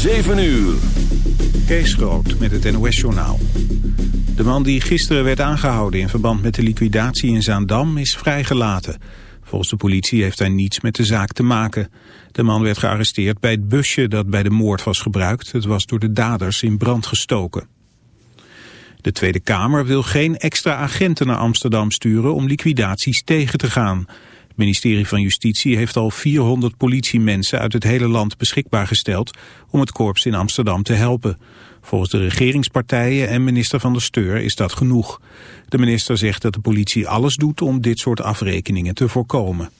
7 uur. Kees Groot met het NOS-journaal. De man die gisteren werd aangehouden in verband met de liquidatie in Zaandam is vrijgelaten. Volgens de politie heeft hij niets met de zaak te maken. De man werd gearresteerd bij het busje dat bij de moord was gebruikt. Het was door de daders in brand gestoken. De Tweede Kamer wil geen extra agenten naar Amsterdam sturen om liquidaties tegen te gaan. Het ministerie van Justitie heeft al 400 politiemensen uit het hele land beschikbaar gesteld om het korps in Amsterdam te helpen. Volgens de regeringspartijen en minister van der Steur is dat genoeg. De minister zegt dat de politie alles doet om dit soort afrekeningen te voorkomen.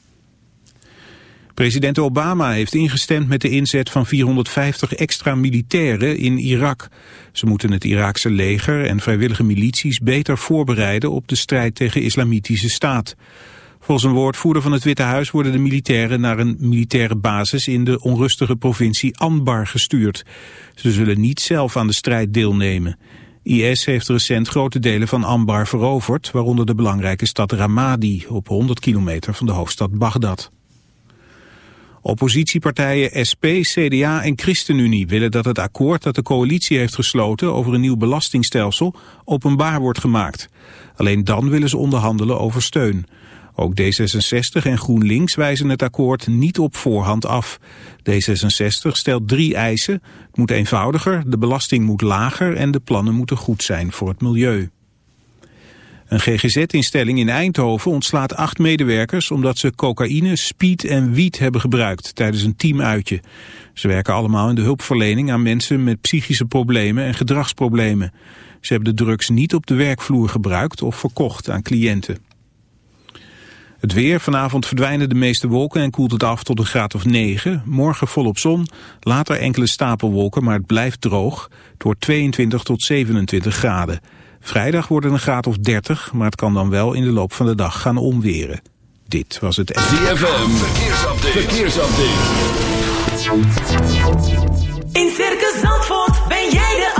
President Obama heeft ingestemd met de inzet van 450 extra militairen in Irak. Ze moeten het Iraakse leger en vrijwillige milities beter voorbereiden op de strijd tegen islamitische staat. Volgens een woordvoerder van het Witte Huis worden de militairen naar een militaire basis in de onrustige provincie Anbar gestuurd. Ze zullen niet zelf aan de strijd deelnemen. IS heeft recent grote delen van Anbar veroverd, waaronder de belangrijke stad Ramadi op 100 kilometer van de hoofdstad Bagdad. Oppositiepartijen SP, CDA en ChristenUnie willen dat het akkoord dat de coalitie heeft gesloten over een nieuw belastingstelsel openbaar wordt gemaakt. Alleen dan willen ze onderhandelen over steun. Ook D66 en GroenLinks wijzen het akkoord niet op voorhand af. D66 stelt drie eisen. Het moet eenvoudiger, de belasting moet lager en de plannen moeten goed zijn voor het milieu. Een GGZ-instelling in Eindhoven ontslaat acht medewerkers omdat ze cocaïne, speed en wiet hebben gebruikt tijdens een teamuitje. Ze werken allemaal in de hulpverlening aan mensen met psychische problemen en gedragsproblemen. Ze hebben de drugs niet op de werkvloer gebruikt of verkocht aan cliënten. Het weer, vanavond verdwijnen de meeste wolken en koelt het af tot een graad of 9. Morgen volop zon, later enkele stapelwolken, maar het blijft droog. Het wordt 22 tot 27 graden. Vrijdag wordt het een graad of 30, maar het kan dan wel in de loop van de dag gaan omweren. Dit was het... ZFM, verkeersupdate. verkeersupdate. In Circus Zandvoort ben jij de.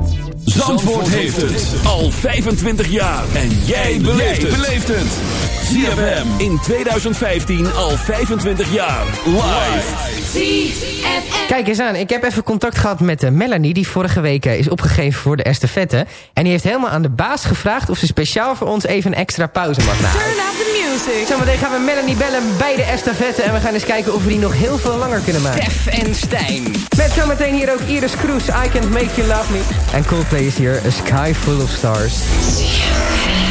Zandvoort heeft het al 25 jaar. En jij beleeft het. ZFM in 2015 al 25 jaar. Live. ZFM. Kijk eens aan, ik heb even contact gehad met uh, Melanie... die vorige week uh, is opgegeven voor de estafette. En die heeft helemaal aan de baas gevraagd... of ze speciaal voor ons even een extra pauze mag namen. Turn up the music. Zometeen gaan we Melanie bellen bij de estafette... en we gaan eens kijken of we die nog heel veel langer kunnen maken. Stef en Stijn. Met zometeen hier ook Iris Kroes, I Can't Make You Love Me. En Coldplay is hier, A Sky Full of Stars. Cause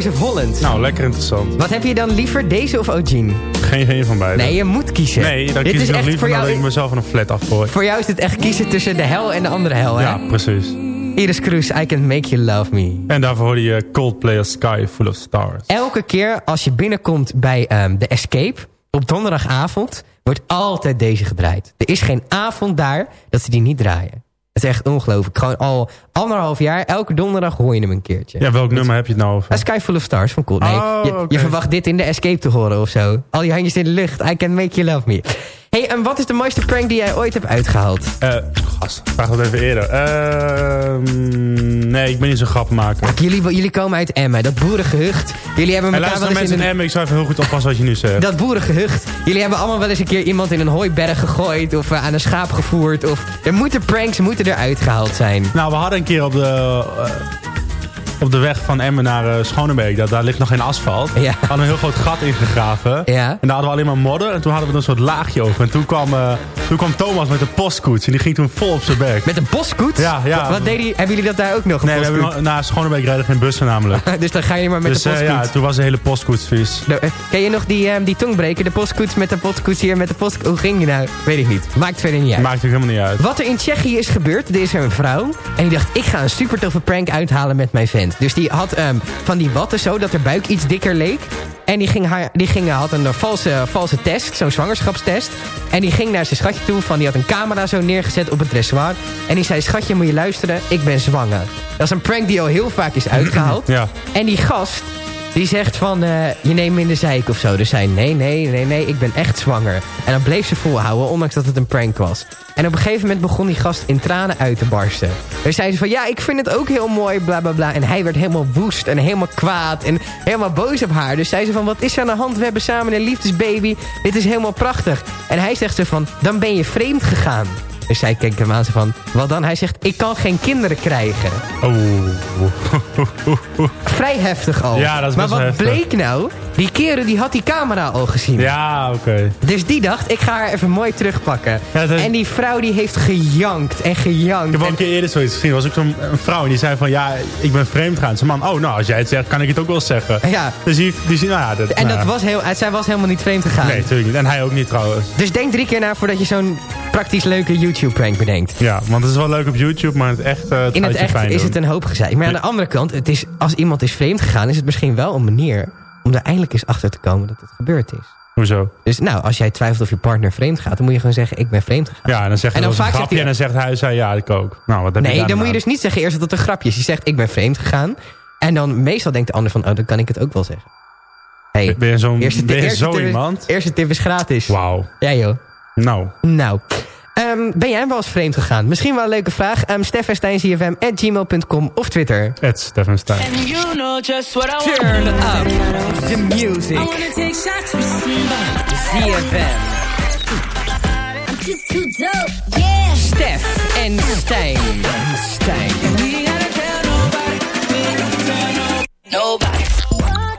Voice of Holland. Nou, lekker interessant. Wat heb je dan liever, deze of Eugene? Geen, geen van beide. Nee, je moet kiezen. Nee, dan Dit kies is ik nog liever dat jou, ik mezelf van een flat afgooi. Voor jou is het echt kiezen tussen de hel en de andere hel, hè? Ja, precies. Iris Cruz, I Can Make You Love Me. En daarvoor hoorde je Coldplay A Sky Full of Stars. Elke keer als je binnenkomt bij ehm, de Escape, op donderdagavond, wordt altijd deze gedraaid. Er is geen avond daar dat ze die niet draaien. Het is echt ongelooflijk. Gewoon al anderhalf jaar, elke donderdag hoor je hem een keertje. Ja, welk nummer heb je het nou over? A Sky Full of Stars van Cool. Nee, Oh, je, verwacht dit in de Escape te horen of zo. Al die handjes in de lucht. I can make you love me. Hey, en wat is de mooiste prank die jij ooit hebt uitgehaald? Eh, gast, vraag dat even eerder. Ehm, nee, ik ben niet zo'n grappenmaker. Kijk, jullie, jullie komen uit Emmen, dat boerengehucht. Jullie hebben En elkaar wel eens mensen in een... Emmen, ik zou even heel goed oppassen wat je nu zegt. Dat boerengehucht. Jullie hebben allemaal wel eens een keer iemand in een hooiberg gegooid... of eh, aan een schaap gevoerd. Of er moeten pranks moeten eruit gehaald zijn. Nou, we hadden een keer op de, eh, op de weg van Emmen naar eh, Schonebeek. Daar, daar ligt nog geen asfalt. Ja. We hadden een heel groot gat ingegraven. Ja. En daar hadden we alleen maar modder. En toen hadden we een soort laagje over. En toen kwam, eh, toen kwam Thomas met de postkoets. En die ging toen vol op zijn bek. Met een boskoets? Ja, ja. Wat, wat deed die, hebben jullie dat daar ook nog? een Nee, we hebben, postkoets? naar Schonebeek rijden geen bussen namelijk. dus dan ga je maar met dus de eh, postkoets. ja, toen was de hele postkoets vies. Nou, Ken je nog die, eh, die tongbreker? De postkoets met de postkoets hier met de post... Hoe ging die nou? Weet ik niet. Maakt verder niet uit. Maakt ook helemaal niet uit. Wat er in Tsjechië is gebeurd, er is er een vrouw. En die dacht, ik ga een super toffe prank uithalen met mijn Dus die had ehm, van die watten zo, dat haar buik iets dikker leek. En die, ging haar, die ging, had een valse, valse test, zo'n zwangerschapstest. En die ging naar zijn schatje toe, van die had een camera zo neergezet op het dressoir. En die zei, schatje, moet je luisteren, ik ben zwanger. Dat is een prank die al heel vaak is uitgehaald. Ja. En die gast, die zegt van, eh, je neemt me in de zeik of zo. Dus zij, nee, nee, nee, nee, ik ben echt zwanger. En dan bleef ze volhouden, ondanks dat het een prank was. En op een gegeven moment begon die gast in tranen uit te barsten. Dus zei ze van, ja, ik vind het ook heel mooi, bla, bla, bla. En hij werd helemaal woest en helemaal kwaad en helemaal boos op haar. Dus zei ze van, wat is er aan de hand? We hebben samen een liefdesbaby. Dit is helemaal prachtig. En hij zegt ze van, dan ben je vreemd gegaan. Dus zij kijkt hem aan ze van, wat dan? Hij zegt, ik kan geen kinderen krijgen. Oh. Vrij heftig al. Ja, dat is maar wat heftig. bleek nou? Die kerel die had die camera al gezien. Ja, oké. Dus die dacht, ik ga haar even mooi terugpakken. Ja, En die vrouw die heeft gejankt en gejankt. Ik heb al En- een keer eerder zoiets gezien. was ook zo'n vrouw en die zei van ja, ik ben vreemd gaan. Ze man, oh nou, als jij het zegt, kan ik het ook wel zeggen. Ja. Dus die, die nou ja, dat, En nou dat ja. was heel, zij was helemaal niet vreemd gegaan. Nee, natuurlijk niet. En hij ook niet trouwens. Dus denk drie keer na voordat je zo'n praktisch leuke YouTube-prank bedenkt. Ja, want het is wel leuk op YouTube, maar het echt, eh, het In het echt pijn is doen. het een hoop gezeik. Maar aan de andere kant, het is, als iemand is vreemd gegaan... is het misschien wel een manier om er eindelijk eens achter te komen dat het gebeurd is. Hoezo? Dus nou, als jij twijfelt of je partner vreemd gaat... dan moet je gewoon zeggen, ik ben vreemd gegaan. Ja, en dan zegt En hij dan een grapje hij- en dan zegt hij, zei ja, ik ook. Nou, wat heb Nee, je dan daar moet je nou? dus niet zeggen eerst dat het een grapje is. Je zegt, ik ben vreemd gegaan. En dan meestal denkt de ander van, oh, dan kan ik het ook wel zeggen. Hey, Ben je zo'n zo tip is- iemand? Eerste tip is gratis. Wauw. Ja joh. Nou, Nou, ehm, ben jij wel eens vreemd gegaan? Misschien wel een leuke vraag. Um, gmail.com of Twitter. Stefan Stein. You know just what I Turn up the music. I wanna take shots with somebody. ZFM. Just too dope. Yeah. Stef en Stijn. Stijn. We gotta tell nobody. We gotta tell no- nobody. Why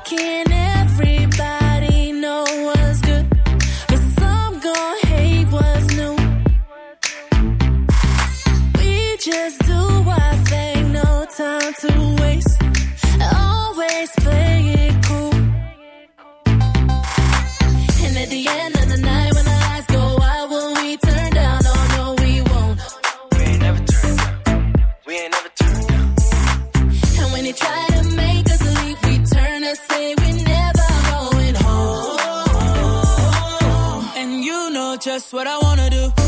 time to waste. Always play it cool. And at the end of the night, when the lights go out, will we turn down? Oh no, we won't. We ain't never turned down. We ain't never turned down. And when they try to make us leave, we turn and say we're never going home. And you know just what I wanna do.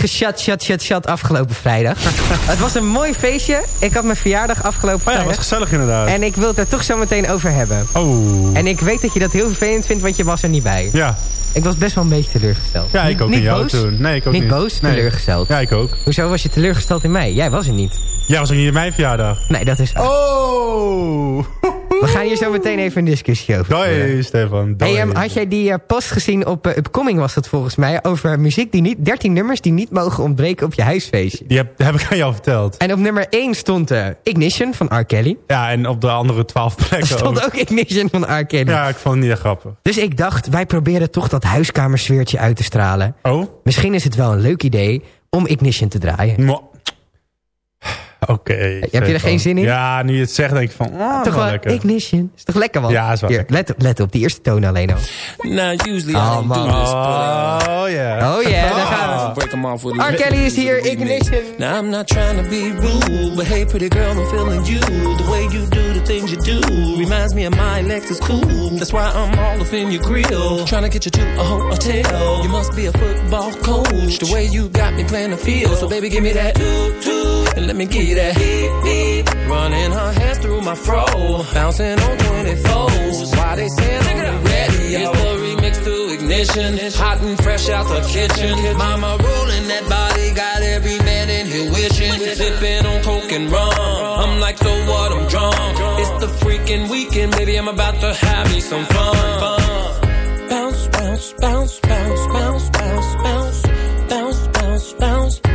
Er gechat, chat, chat, chat afgelopen vrijdag. het was een mooi feestje. Ik had mijn verjaardag afgelopen Oh ja, vrijdag. was gezellig inderdaad. En ik wil het er toch zo meteen over hebben. Oh. En ik weet dat je dat heel vervelend vindt, want je was er niet bij. Ja. Ik was best wel een beetje teleurgesteld. Ja, ik ook niet in jou boos? toen. Nee, ik ook niet. niet. boos, Nee. teleurgesteld. Ja, ik ook. Hoezo was je teleurgesteld in mij? Jij was er niet. Jij was ook niet in mijn verjaardag. Nee, dat is waar. Oh. We gaan hier zo meteen even een discussie over. Doei, Stefan. Doei. Hey, ehm, had jij die eh, post gezien op eh, Upcoming was dat volgens mij... over muziek die niet... 13 nummers die niet mogen ontbreken op je huisfeestje. Die heb, heb ik aan jou verteld. En op nummer 1 stond eh, Ignition van R. Kelly. Ja, en op de andere twaalf Er plekken stond ook Ignition van R. Kelly. Ja, ik vond het niet echt grappig. Dus ik dacht, wij proberen toch dat huiskamersfeertje uit te stralen. Oh? Misschien is het wel een leuk idee om Ignition te draaien. Mo- Oké. je er geen zin in? Ja, nu je het zegt denk ik van... ah, toch wel lekker. Ignition. Is toch lekker, man? Ja, is wel Hier, let, op, let op, die eerste toon alleen al. Now, usually Oh, I don't man. do this, but uh, Oh, yeah. Oh yeah, daar gaan we. R. Kelly is hier. Ignition. Now I'm not trying to be rude, but hey, pretty girl, I'm feeling you. The way you do the things you do reminds me of my Lexus cool. That's why I'm all up in your grill, trying to get you to a hotel. You must be a football coach. The way you got me playing the field, so baby, give me that toot toot, and let me give you that beep beep. Running her hands through my fro, bouncing on 24s. Why they saying on the radio? It's the remix to ignition, It's hot and fresh out the kitchen. Mama rolling that body, got every man in here wishing. Sipping on coke and rum. I'm like, so what? I'm drunk. It's the freaking weekend, baby. I'm about to have me some fun. Bounce, bounce, bounce, bounce, bounce, bounce, bounce, bounce, bounce, bounce.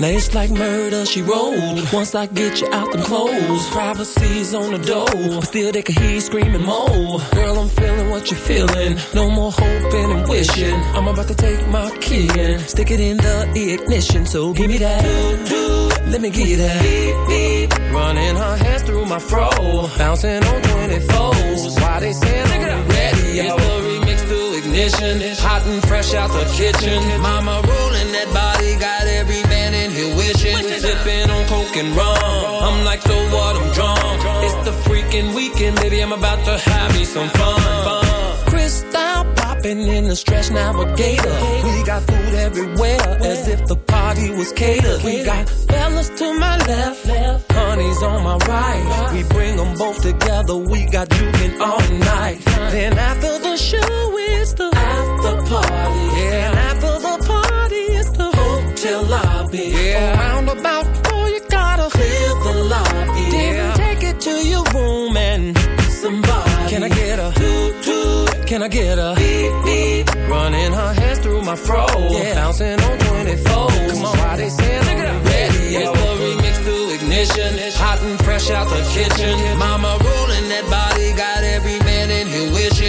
Now it's like murder, she rolled. Once I get you out them clothes, privacy's on the door. But still they can hear you screaming more. Girl, I'm feeling what you're feeling. No more hoping and wishing. I'm about to take my key and stick it in the ignition. So give me that. Let me give you that. Beep, beep. Running her hands through my fro. Bouncing on 24s. Why they saying on the radio? It's the remix to ignition. Hot and fresh out the kitchen. Mama rolling that body. Got in. Sipping on coke and rum. I'm like, so what? I'm drunk. It's the freaking weekend, baby. I'm about to have me some fun. Crystal popping in the stretch navigator. We got food everywhere, as if the party was catered. We got fellas to my left, honey's on my right. We bring them both together. We got juking all night. Then after the show is the after party. Yeah, lobby. Yeah, around about four you gotta clear the lobby. Then take it to your room and somebody. Can I get a toot toot? Can I get a beep beep? Running her hands through my fro. Yeah, bouncing on 24. Come on, why they saying on the radio? It's the remix to ignition. Hot and fresh out the kitchen. Mama rolling that body, got every man in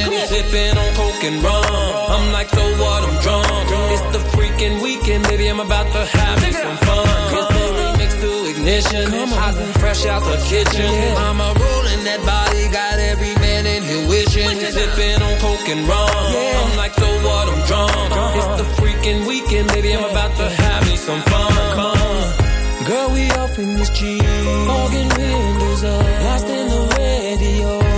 wishing. Sipping on coke and rum. I'm like, so what? I'm drunk. It's the freaking weekend, baby. I'm about to have me some fun. It's the remix to ignition. Hot and fresh out the kitchen. Mama rolling that body, got every man in here wishing. Sipping on coke and rum. I'm like, so what? I'm drunk. Uh-huh. It's the freaking weekend, baby. I'm about to have me some fun. Come on. Girl, we off in this Jeep. Fogging windows up. Lost in the radio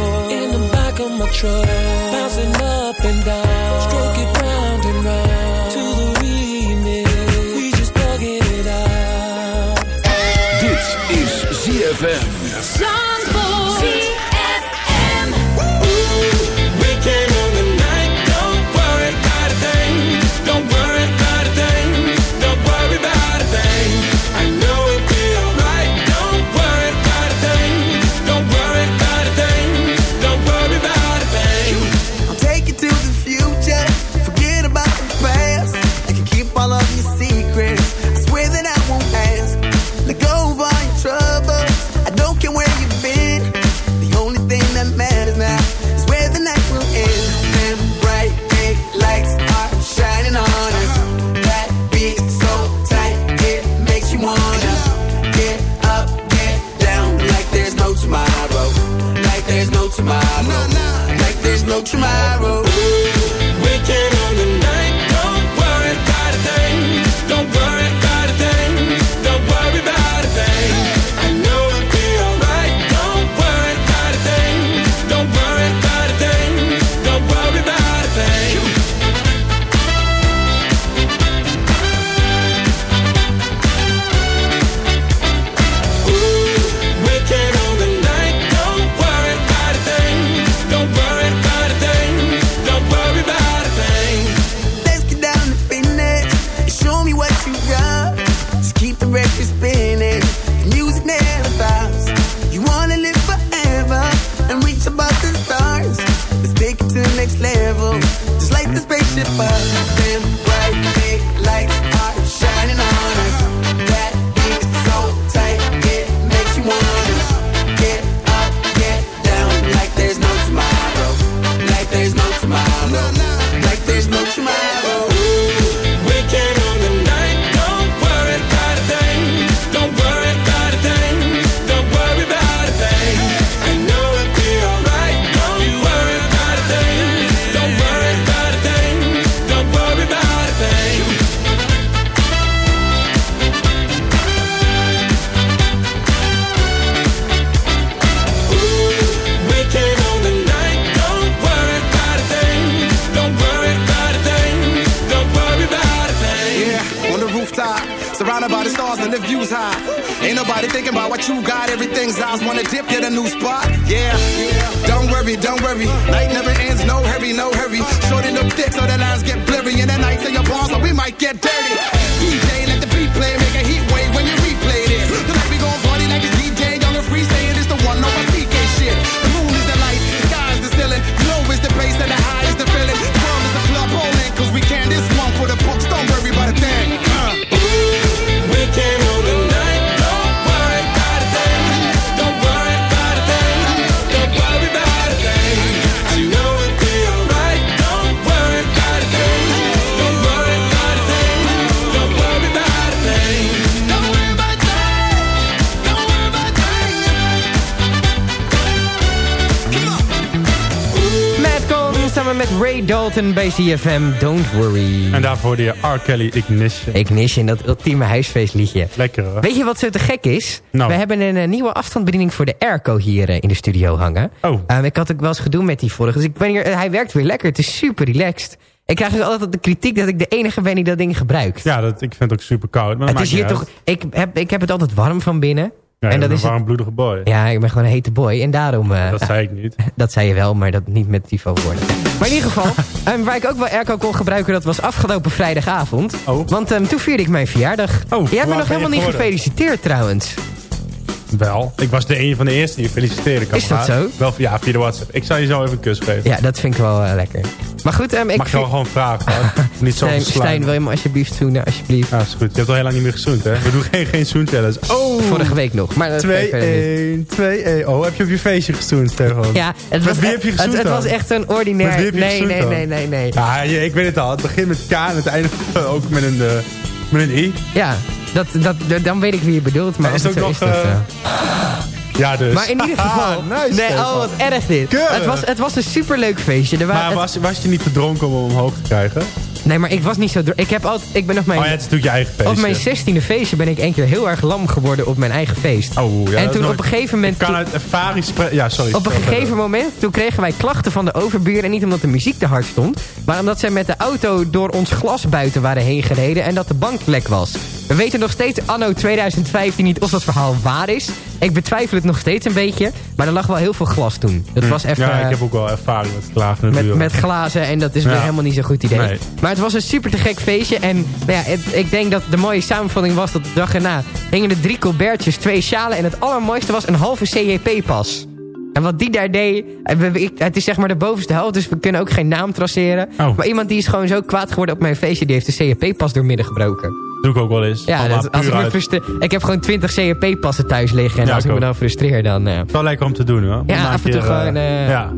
my truck, bouncing up and down, stroke it round and round to the remix. We just it out. Is ZFM. CFM, Don't Worry. En daarvoor je R. Kelly Ignition. Ignition, dat ultieme huisfeestliedje. Lekker hoor. Weet je wat zo te gek is? Nou. We hebben een eh, nieuwe afstandsbediening voor de airco hier eh, in de studio hangen. Oh. Ehm, ik had ook wel eens gedoe met die vorige. Dus ik ben hier, eh, hij werkt weer lekker. Het is super relaxed. Ik krijg dus altijd de kritiek dat ik de enige ben die dat ding gebruikt. Ja, dat, ik vind het ook super koud. Maar het is hier toch... Ik heb, ik heb het altijd warm van binnen. Ja, en dat een is het- warmbloedige boy. Ja, ik ben gewoon een hete boy. En daarom... eh, Dat zei ik niet. dat zei je wel, maar dat niet met Tivo woorden. Maar in ieder geval, ehm, waar ik ook wel airco kon gebruiken... dat was afgelopen vrijdagavond. Oh. Want ehm, toen vierde ik mijn verjaardag. Oh, Jij hebt me nog helemaal niet geworden? gefeliciteerd trouwens. Wel. Ik was de een van de eerste die je feliciteerde. kan Is dat maar. zo? Wel, ja, via de WhatsApp. Ik zal je zo even een kus geven. Ja, dat vind ik wel eh, lekker. Maar goed, ehm, ik Mag je wel gewoon vragen. hoor. niet zo Stijn. Stijn, wil je me alsjeblieft zoenen, alsjeblieft? Ja, is goed. Je hebt al heel lang niet meer gezoend, hè? We doen geen, geen. Oh! Vorige week nog, maar dat geeft verder niet. 2-1, 2-1. Oh, heb je op je feestje gezoend, Stefan? Ja, het was, wie heb je het, gezoend het dan? was echt zo'n ordinair... Met wie heb je nee, nee, nee, nee, nee. Ja, je- ik weet het al. Het begint met K en het eindigt ook met een, eh, met een I. Ja, dat, dat, dan weet ik wie je bedoelt, maar Maar is het het ook zo nog... is dat, eh, eh. Ja, dus. Maar in ieder geval... nice, nee, Stefan. oh, wat erg dit. Keurig. Het was, het was een superleuk feestje. Er waren, Maar was, was je niet te dronken om hem omhoog te krijgen? Nee, maar ik was niet zo... Ik, heb altijd, ik ben op mijn... Oh ja, het is natuurlijk je eigen feestje. Op mijn 16e feestje ben ik één keer heel erg lam geworden op mijn eigen feest. Oh, ja, en toen nooit- op een gegeven moment... Ik kan uit ervaring. Ja, sorry. op een gegeven moment, toen kregen wij klachten van de overburen. Niet omdat de muziek te hard stond. Maar omdat zij met de auto door ons glas buiten waren heen gereden. En dat de bank lek was. We weten nog steeds anno 2015 niet of dat verhaal waar is. Ik betwijfel het nog steeds een beetje. Maar er lag wel heel veel glas toen. Dat was even... Ja, eh, ik heb ook wel ervaring met de met, met glazen en dat is weer helemaal niet zo'n goed idee. Nee. Maar het was een super te gek feestje. En nou ja, het- ik denk dat de mooie samenvatting was dat de dag erna hingen er drie colbertjes, twee sjalen. En het allermooiste was een halve CJP-pas. En wat die daar deed, ik- het is zeg maar de bovenste helft, dus we kunnen ook geen naam traceren. Oh. Maar iemand die is gewoon zo kwaad geworden op mijn feestje, die heeft de CJP-pas doormidden gebroken. Doe ik ook wel eens. Ja, dat- als ik, me ik heb gewoon 20 CJP-passen thuis liggen. En Ja, als ik ik me dan frustreer, dan... eh, Het is wel lekker om te doen, hoor. Ja, af en toe keer, gewoon, eh, eh, ja.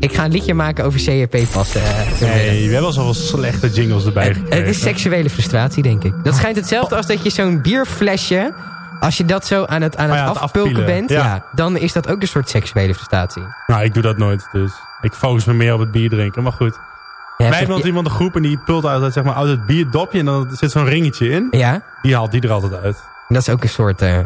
ik ga een liedje maken over eh, doormidden. Nee, we hebben al zoveel slechte jingles erbij Het, gekregen. het is seksuele frustratie, denk ik. Dat schijnt hetzelfde als dat je zo'n bierflesje Als je dat zo aan het, aan het Oh ja, het afpulken bent, ja. ja. dan is dat ook een soort seksuele frustratie. Nou, ik doe dat nooit, dus ik focus me meer op het bier drinken. Maar goed. Je Wij hebben altijd iemand een groep en die pult uit, zeg maar, uit het bierdopje. En dan zit zo'n ringetje in. Ja, Die haalt die er altijd uit. dat is ook een soort... eh,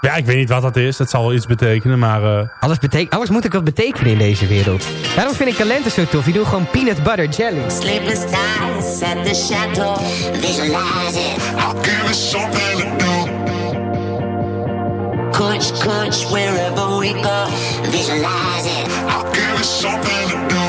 Ja, ik weet niet wat dat is. Het zal wel iets betekenen, maar... eh, alles, betek alles moet ook wat betekenen in deze wereld. Daarom vind ik talenten zo tof. Die doen gewoon peanut butter jelly. Sleepless nights at the chateau. Visualize it. I'll give it something to do. Kush, kush, wherever we go. Visualize it. I'll give it something to do.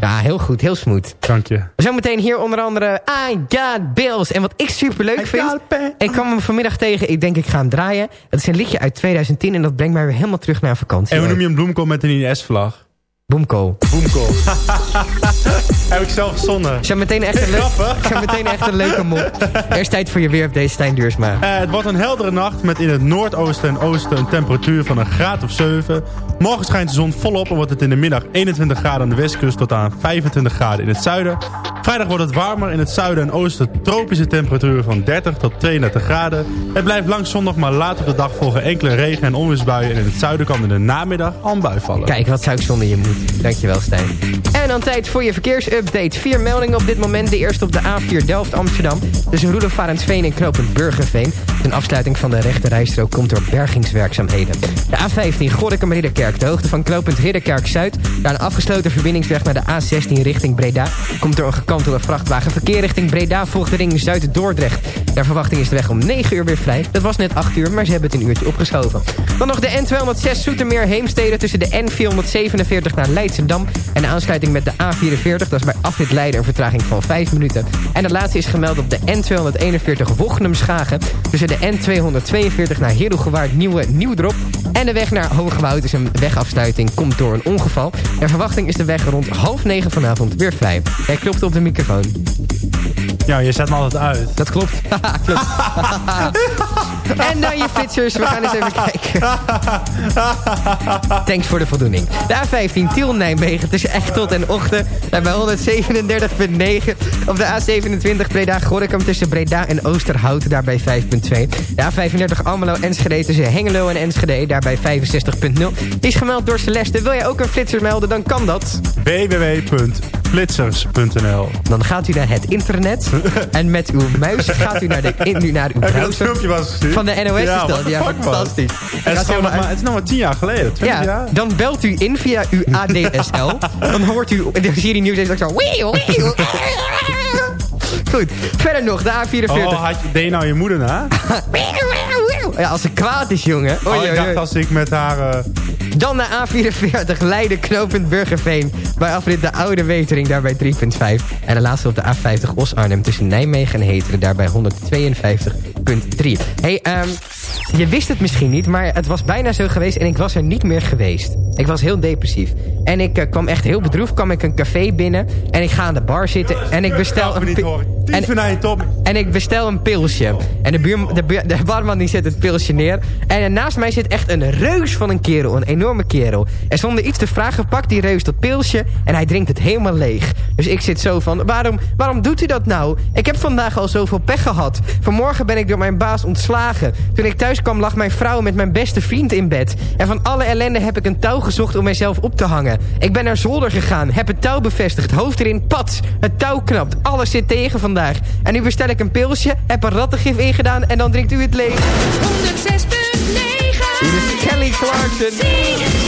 Ja, heel goed. Heel smooth. Dank je. Zometeen hier onder andere I Got Bills. En wat ik super leuk vind... Ik kwam hem vanmiddag tegen. Ik denk ik ga hem draaien. Het is een liedje uit 2010 en dat brengt mij weer helemaal terug naar vakantie. En hoe noem je een bloemkool met een INS-vlag? Boomkool. Boomkool. Heb ik zelf verzonnen. Zo meteen echt een, meteen echt een leuke mop. Eerst tijd voor je weer op deze Stijn Duursma. Eh, het wordt een heldere nacht met in het noordoosten en oosten een temperatuur van een graad of 7. Morgen schijnt de zon volop en wordt het in de middag 21 graden aan de westkust tot aan 25 graden in het zuiden. Vrijdag wordt het warmer in het zuiden en oosten tropische temperaturen van 30 tot 32 graden. Het blijft lang zonnig, maar later op de dag volgen enkele regen- en onweersbuien. En in het zuiden kan in de namiddag al een bui vallen. Kijk, wat zou ik zonder je moeten. Dankjewel, Stijn. En dan tijd voor je verkeersupdate. Vier meldingen op dit moment. De eerste op de A4 Delft-Amsterdam. Tussen Roelofarensveen en knooppunt Burgerveen. Een afsluiting van de rechte rijstrook komt door bergingswerkzaamheden. De A15 Gorinchem-Ridderkerk. De hoogte van knooppunt Ridderkerk-Zuid. Daar een afgesloten verbindingsweg naar de A16 richting Breda. Komt door een gekantelde vrachtwagen. Verkeer richting Breda volgt de ring Zuid-Dordrecht. Naar verwachting is de weg om 9 uur weer vrij. Dat was net 8 uur, maar ze hebben het een uurtje opgeschoven. Dan nog de N206 Zoetermeer Heemstede tussen de N447 naar Leidsendam. En de aansluiting met de A44, dat is bij afrit Leiden een vertraging van 5 minuten. En de laatste is gemeld op de N241 Wochnum Schagen. Tussen de N242 naar Herugewaard Nieuwe Nieuwdrop. En de weg naar Hoogwoud is een wegafsluiting, komt door een ongeval. En verwachting is de weg rond half negen vanavond weer vrij. Jij klopt op de microfoon. Ja, je zet me altijd uit. Dat klopt. klopt. en dan je flitsers. We gaan eens even kijken. Thanks voor de voldoening. De A15 Tiel-Nijmegen tussen Echtelt en Ochten. Daar bij 137,9. Op de A27 Breda-Gorinchem tussen Breda en Oosterhout. Daarbij 5,2. De A35 Almelo-Enschede tussen Hengelo en Enschede. Daarbij 65,0. Die is gemeld door Celeste. Wil jij ook een flitser melden, dan kan dat. www.flitsers.nl Dan gaat u naar het internet. en met uw muis gaat u naar, de, in, u naar uw je dat browser. filmpje gezien? Van de NOS Ja, is dat. Ja, fantastisch. Het Gaat is, nog maar, het is nog maar tien jaar geleden. 20 ja, jaar. dan belt u in via uw ADSL. dan hoort u, je die nieuws en zo... Goed, verder nog, de A44. Oh, had je, deed je nou je moeder na? Ja, als ze kwaad is, jongen. Oei, Oh, ik dacht oei. als ik met haar... eh, Dan de A44 Leiden knooppunt Burgerveen. Bij afrit de Oude Wetering, daarbij 3,5. En de laatste op de A50 Os-Arnhem tussen Nijmegen en Heteren, daarbij 152,3. hey, ehm, je wist het misschien niet, maar het was bijna zo geweest en ik was er niet meer geweest. Ik was heel depressief. En ik eh, kwam echt heel bedroefd, kwam ik een café binnen en ik ga aan de bar zitten en ik bestel een... en, en ik bestel een pilsje. En de, buur, de, buur- de barman die zet het pilsje neer. En eh, naast mij zit echt een reus van een kerel. Een enorme kerel. En zonder iets te vragen pakt die reus dat pilsje. En hij drinkt het helemaal leeg. Dus ik zit zo van, waarom, waarom doet u dat nou? Ik heb vandaag al zoveel pech gehad. Vanmorgen ben ik door mijn baas ontslagen. Toen ik thuis kwam lag mijn vrouw met mijn beste vriend in bed. En van alle ellende heb ik een touw gezocht om mijzelf op te hangen. Ik ben naar zolder gegaan, heb het touw bevestigd, hoofd erin, pats. Het touw knapt, alles zit tegen vandaag. En nu bestel ik een pilsje, heb er rattengif ingedaan en dan drinkt u het leeg. 106.9 Dit is Kelly Clarkson.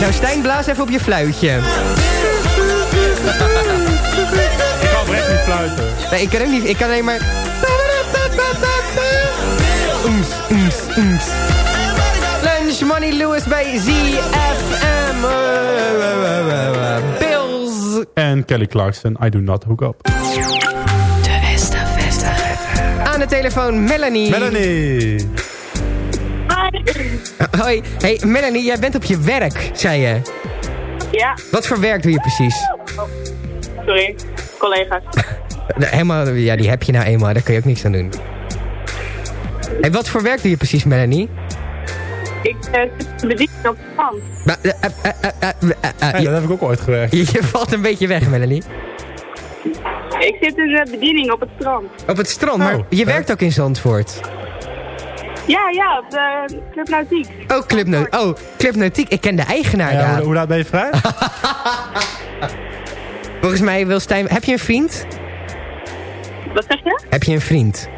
Nou, Stijn, blaas even op je fluitje. Ik kan echt niet fluiten. Nee, ik kan ook niet. Ik kan alleen maar... Oems, oems, oems. Lunch Money Lewis bij ZFM. Bills. En Kelly Clarkson, I do not hook up. De estafette. Aan de telefoon Melanie. Melanie. Hoi. Hey, Melanie, jij bent op je werk, zei je. Ja, Wat voor werk doe je precies? sorry. Collega's. Helemaal, ja, die heb je nou eenmaal. Daar kun je ook niks aan doen. Hey, wat voor werk doe je precies, Melanie? Ik eh, zit te bedienen op het strand. Eh, eh, eh, eh, eh, eh, dat heb ik ook ooit gewerkt. je, je valt een beetje weg, Melanie. Ik zit in de bediening op het strand. Op het strand, maar Oh, je hè? werkt ook in Zandvoort. Ja, ja, op de Club Nautiek. Oh, Club, Neu oh, Club Nautiek. Ik ken de eigenaar Ja, daar. hoe, hoe laat ben je vrij? Volgens mij wil Stijn... Heb je een vriend? Wat zeg je? Heb je een vriend?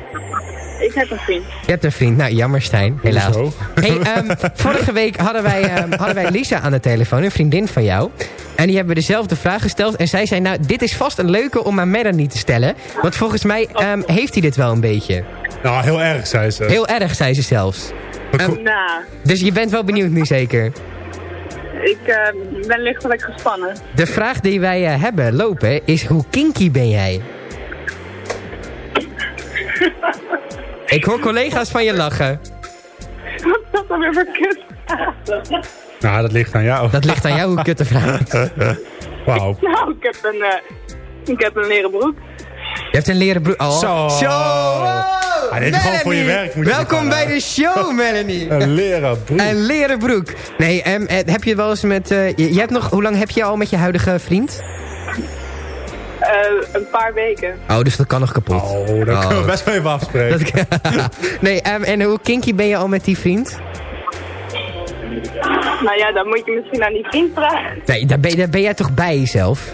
Ik heb een vriend. Je hebt een vriend. Nou, jammer Stijn, helaas. Hey, ehm, vorige week hadden wij, ehm, hadden wij Lisa aan de telefoon, een vriendin van jou. En die hebben dezelfde vraag gesteld. En zij zei, nou, dit is vast een leuke om aan Melanie te stellen. Want volgens mij ehm, heeft hij dit wel een beetje. Nou, heel erg, zei ze. Heel erg, zei ze zelfs. Ehm, Nou, dus je bent wel benieuwd nu zeker. ik eh, ben lichtelijk gespannen. De vraag die wij eh, hebben lopen is, hoe kinky ben jij? Ik hoor collega's van je lachen. Wat is dat dan weer voor kut? Nou, dat ligt aan jou. Dat ligt aan jou hoe kut de vraag is. Wauw. Nou, ik heb een, eh, ik heb een leren broek. Je hebt een leren broek. Oh. Zo. Zo. Ah, dit is gewoon voor je Melanie. werk, moet je Welkom bij de show, Melanie. Een leren broek. Een leren broek. Nee, ehm, eh, heb je wel eens met... eh, je, je hebt nog, hoe lang heb je al met je huidige vriend? Eh, een paar weken. Oh, dus dat kan nog kapot. Oh, dat kunnen we best wel even afspreken. nee, ehm, en hoe kinky ben je al met die vriend? Nou ja, dan moet je misschien aan die vriend vragen. Nee, daar ben, daar ben jij toch bij jezelf?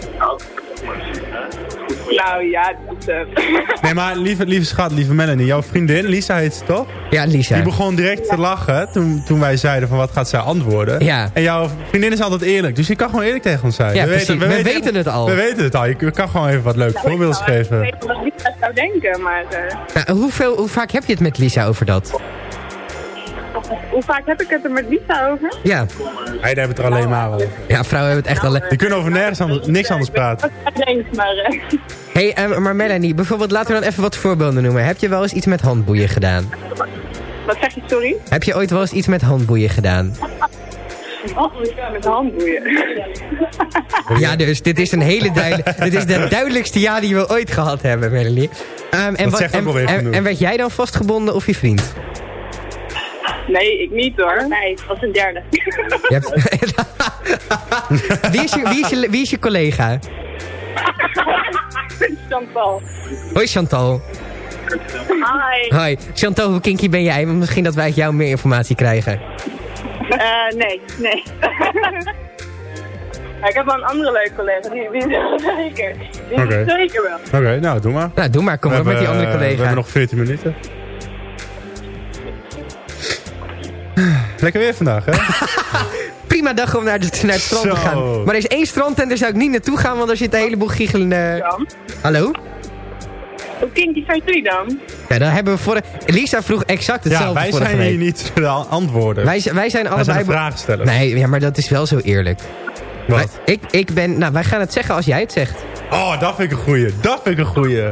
Nou ja, dat, eh, Nee, maar lieve, lieve schat, lieve Melanie, jouw vriendin, Lisa heet ze toch? Ja, Lisa. Die begon direct te lachen toen, toen wij zeiden van wat gaat zij antwoorden. Ja. En jouw vriendin is altijd eerlijk, dus je kan gewoon eerlijk tegen ons zijn. Ja, precies. We weten het al. We weten het al, je kan gewoon even wat leuke voorbeelden ik geven. weet wat Lisa zou denken, maar... eh, Nou, hoeveel, hoe vaak heb je het met Lisa over dat? Hoe vaak heb ik het er met Lisa over? Ja. Hij hebben het er alleen maar over. Ja, vrouwen hebben het echt al... Die kunnen over nergens anders, niks anders praten. Wat denkt, maar... eh, hey, ehm, maar Melanie, bijvoorbeeld laten we dan even wat voorbeelden noemen. Heb je wel eens iets met handboeien gedaan? wat zeg je, sorry? Heb je ooit wel eens iets met handboeien gedaan? Oh, ja, met handboeien. Ja, dus dit is een hele duidelijke... dit is de duidelijkste ja die we ooit gehad hebben, Melanie. Ehm, en, ook en, alweer en, en werd jij dan vastgebonden of je vriend? Nee, ik niet hoor. Nee, dat was een derde. Je hebt... wie, is je, wie, is je, wie is je collega? Chantal. Hoi Chantal. Hi. Hoi. Chantal, hoe kinky ben jij? Misschien dat wij uit jou meer informatie krijgen. Eh, nee, nee. Ik heb wel een andere leuke collega, die, die het zeker. Die het zeker wel. Oké, nou doe maar. Nou, doe maar. Kom We op met die andere eh, collega. We hebben nog 14 minuten. Lekker weer vandaag, hè? Prima dag om naar, de, naar het strand te gaan. Maar er is één strand en daar zou ik niet naartoe gaan, want daar zit een heleboel giechelende... Hallo? Hoe kinky zijn jullie dan? Ja, daar hebben we voor... Lisa vroeg exact Ja, hetzelfde wij vorige zijn week. hier niet de antwoorden. Wij, wij zijn Wij allebei... zijn de vraagstellers. Nee, ja, maar dat is wel zo eerlijk. Wat? Wij- ik, ik ben... Nou, wij gaan het zeggen als jij het zegt. Oh, dat vind ik een goeie. Dat vind ik een goeie.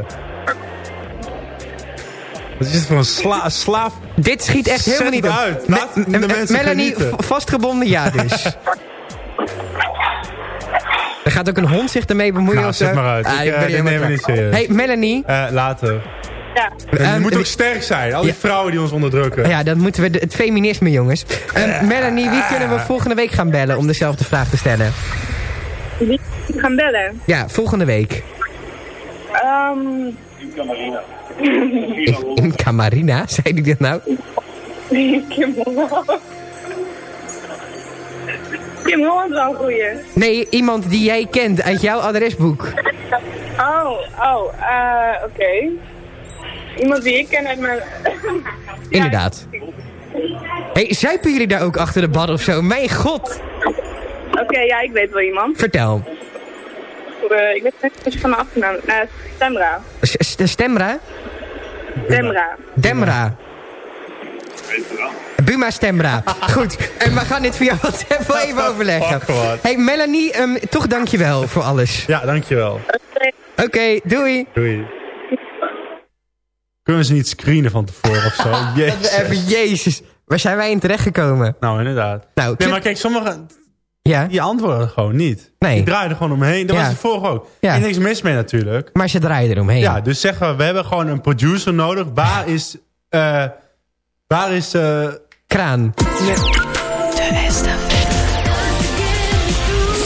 Wat is dit voor een sla slaaf? Dit schiet echt helemaal Zet niet het op. uit. Laat Melanie, vastgebonden ja dus. er gaat ook een hond zich ermee bemoeien Nou, zet maar uit. Ah, Ik, eh, nemen we niet serieus. Hey, Melanie. Eh, later. Ja. je Ehm, moet ook sterk zijn. Al die Ja. vrouwen die ons onderdrukken. Ja, dan moeten we de- het feminisme, jongens. Ehm, Melanie, wie kunnen we volgende week gaan bellen om dezelfde vraag te stellen? Wie gaan bellen? Ja, volgende week. Ehm In, in Camarina, zei die dit nou? Kim Holland. Kim Holland is wel een goeie. Nee, iemand die jij kent uit jouw adresboek. Oh, oh, eh, oké. Iemand die ik ken uit mijn... Inderdaad. hey, zuipen jullie daar ook achter de bar of zo? Mijn god! Oké, ja, ik weet wel iemand. Vertel. Eh, ik weet niet van de achternaam. Uh, Stemra. Stemra? Stemra. Demra. Buma Stemra. Goed, en we gaan dit via WhatsApp wel even overleggen. Wat. Hey Melanie, ehm, toch dankjewel voor alles. Ja, dankjewel. Oké, doei. Doei. Kunnen we ze niet screenen van tevoren of zo? Jezus. Even, jezus. Waar zijn wij in terechtgekomen? Nou, inderdaad. Nou, Nee, maar kijk, sommigen Ja, die antwoorden gewoon niet. Nee. Die er gewoon omheen. Dat Ja. was het vorige ook. Ja. Er is niks mis mee natuurlijk. maar ze draaien eromheen. Ja, dus zeggen we, we hebben gewoon een producer nodig. Waar is... eh waar is... eh Kraan.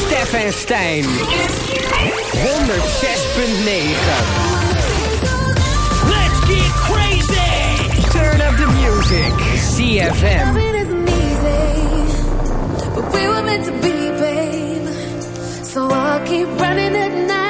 Stef en Stijn. 106.9. Let's get crazy! Turn up the music. CFM. So I'll keep running at night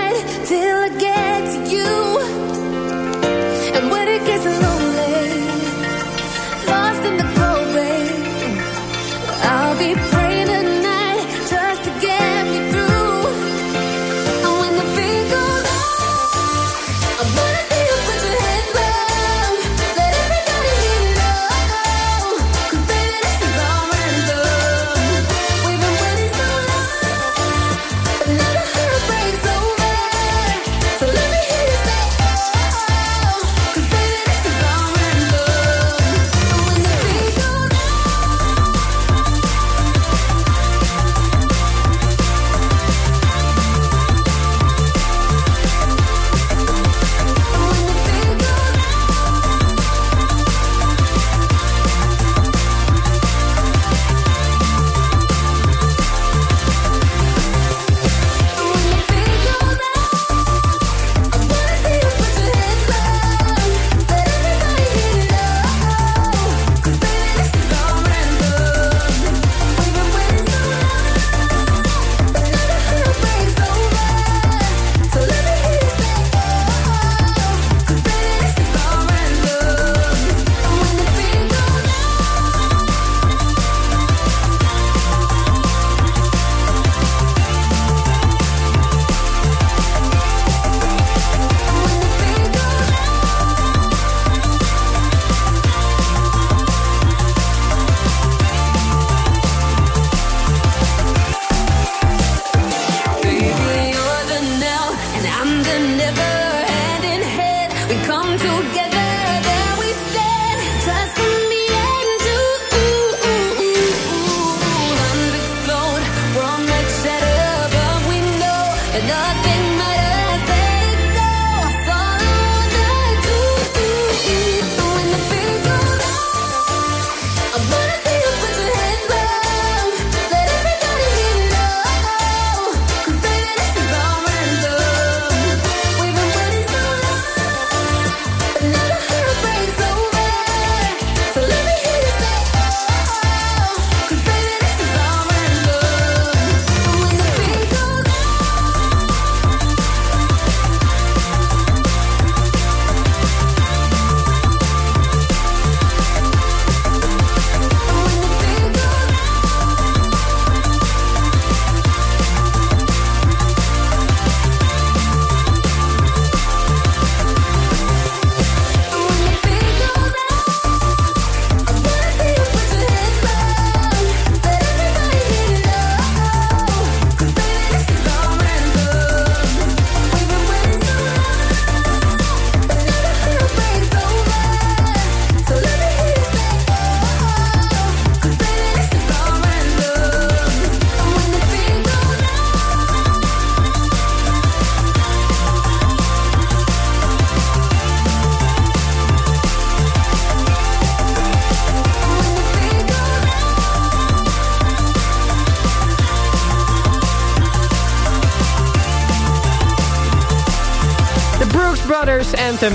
Hij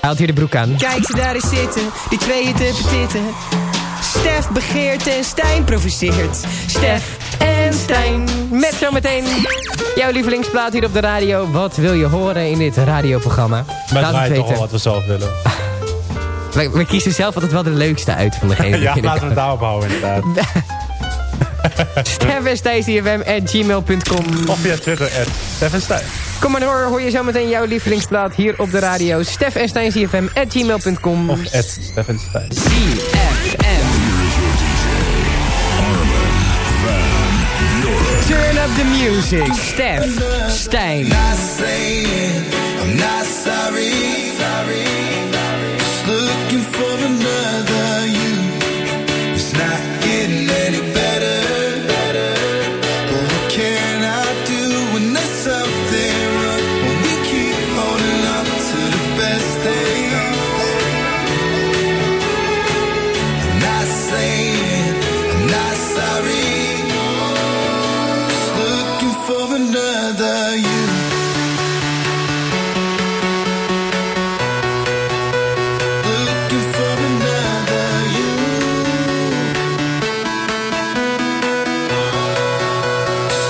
haalt hier de broek aan. Kijk ze daar eens zitten, die tweeën te petitten. Stef begeert en Stijn provoceert. Stef en Stijn. Met zometeen jouw lievelingsplaat hier op de radio. Wat wil je horen in dit radioprogramma? Maar Laat het weten. wel wat we zelf willen. We, we kiezen zelf altijd wel de leukste uit van degene ja, laten we het daarop houden inderdaad. Stef en Stijn, CFM at gmail.com. Of via Twitter, at Stef en Stijn. Kom maar door, hoor je zometeen jouw lievelingsplaat hier op de radio. Stef en Stijn, CFM at gmail.com. Of at Stef en Stijn. Turn up the music. Stef, Stijn. Not saying I'm not sorry.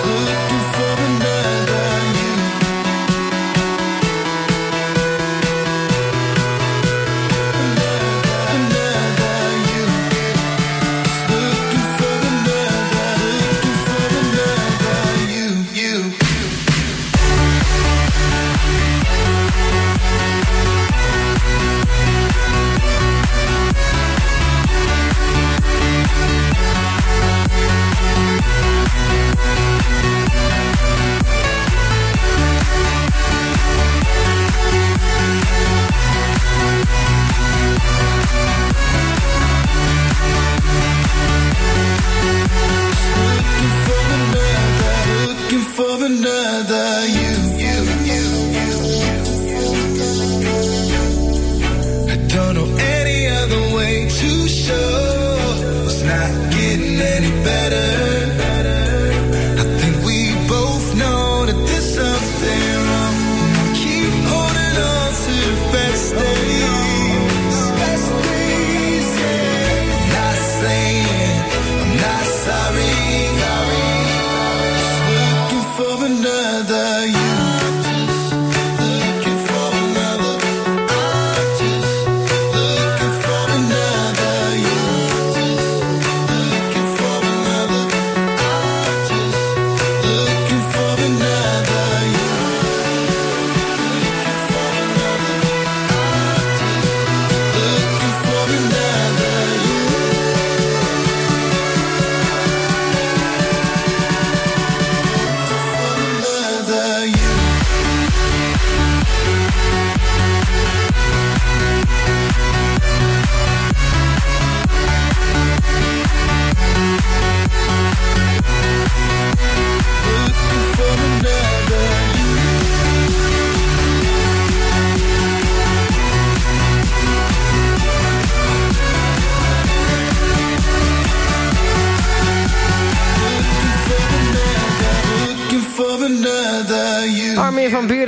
Just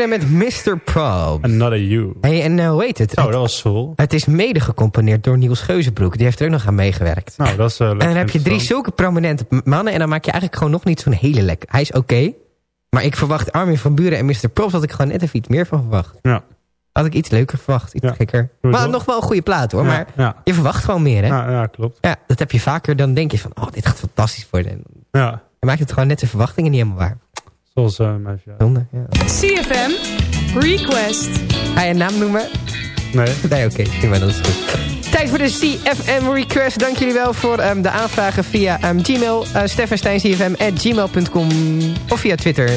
Met Mr. Prob. Another You. Hey, en eh, hoe heet het? Oh, dat was cool. Het is mede gecomponeerd door Niels Geuzenbroek. Die heeft er ook nog aan meegewerkt. Nou, dat is uh, En dan heb je drie zulke prominente mannen... en dan maak je eigenlijk gewoon nog niet zo'n hele lekker. Hij is oké, maar ik verwacht Armin van Buren en Mr. Props... had ik gewoon net even iets meer van verwacht. Ja. Had ik iets leuker verwacht, iets gekker. Maar nog wel een goede plaat hoor, Ja, maar ja. je verwacht gewoon meer hè? Ja, ja, klopt. Ja, dat heb je vaker, dan denk je van... oh, dit gaat fantastisch worden. Ja. Dan maakt het gewoon net zijn verwachtingen niet helemaal waar. Zoals uh, mijn verjaardag. Ja. CFM Request. Ga je een naam noemen? Nee. Nee, oké. prima, dat is goed. Tijd voor de CFM request. Dank jullie wel voor ehm, de aanvragen via ehm, Gmail. Uh, steffensteincfm.gmail.com of via Twitter.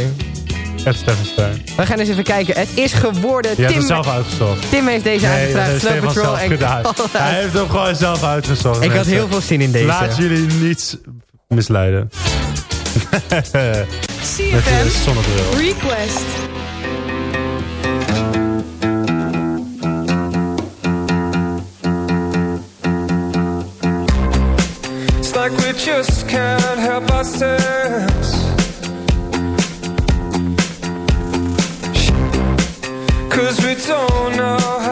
Het Stefan Stein. We gaan eens even kijken. Het is geworden. Je hebt Tim, het zelf uitgezocht. Tim heeft deze nee, aangevraagd. Snow Patrol en Hij heeft hem gewoon zelf uitgezocht. Ik had heel veel zin in deze. Laat jullie niet misleiden. Met CFM zonnebril. Request. It's like we just can't help ourselves. Cause we don't know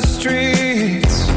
the streets.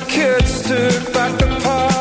The kids took back the parks,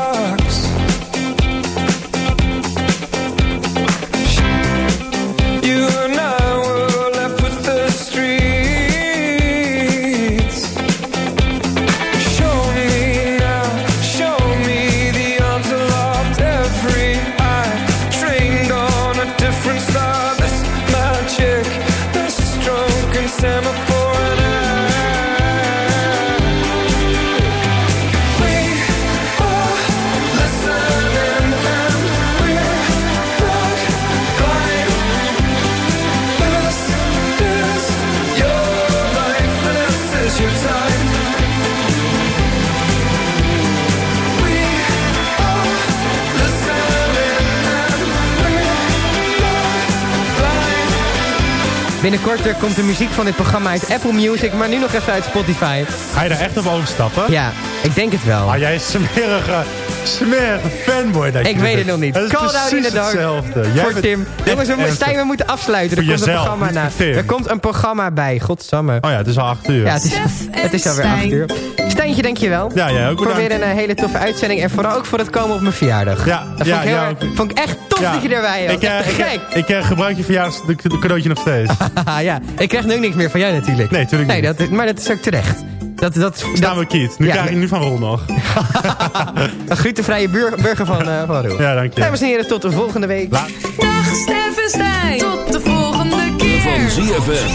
Binnenkort eh, komt de muziek van dit programma uit Apple Music, maar nu nog even uit Spotify. Ga je daar echt op overstappen? Ja, ik denk het wel. Ah, jij is smerige, smerige fanboy. Dat je Ik weet het nog niet. Call out in precies the dark. hetzelfde. Jij Voor Tim. Jongens, we, moeten- ernstig. Stijn, we moeten afsluiten. Er komt een programma na. Er komt een programma bij. Godsamme. Oh ja, het is al acht uur. Ja, het is, het is alweer acht uur. Stijntje, dankjewel. Ja, jij ook Voor bedankt. weer een eh, hele toffe uitzending. En vooral ook voor het komen op mijn verjaardag. Ja, dat ja, vond, ik heel ja, erg- vond ik echt tof Ja. dat je erbij was. Ik, eh, te ik, gek. eh, ik gebruik je verjaardag de, de cadeautje nog steeds. Haha, ja, ik krijg nu ook niks meer van jou natuurlijk. Nee, tuurlijk nee, niet. dat, maar dat is ook terecht. Dat, dat, Staan we kiet. Nu krijg ik nu van Rol nog. een glutenvrije burger van, uh, van Roel. Ja, dank je. Dames en heren, tot de volgende week. La Dag Steffenstein. Tot de volgende keer. Van ZFM.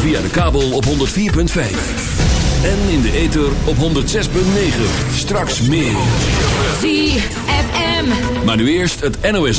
Via de kabel op 104.5. En in de ether op 106.9. Straks meer. ZFM. Maar nu eerst het NOS.